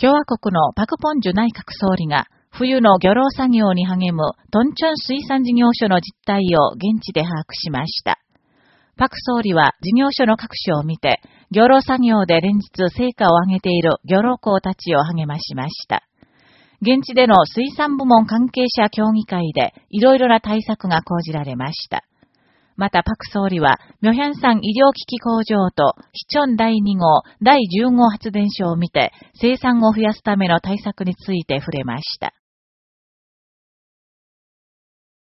共和国のパクポンジュ内閣総理が冬の漁労作業に励むトンチョン水産事業所の実態を現地で把握しました。パク総理は事業所の各所を見て、漁労作業で連日成果を上げている漁労工たちを励ましました。現地での水産部門関係者協議会でいろいろな対策が講じられました。また、パク総理は、ミョヒャン山医療機器工場と、ヒチョン第2号、第10号発電所を見て、生産を増やすための対策について触れました。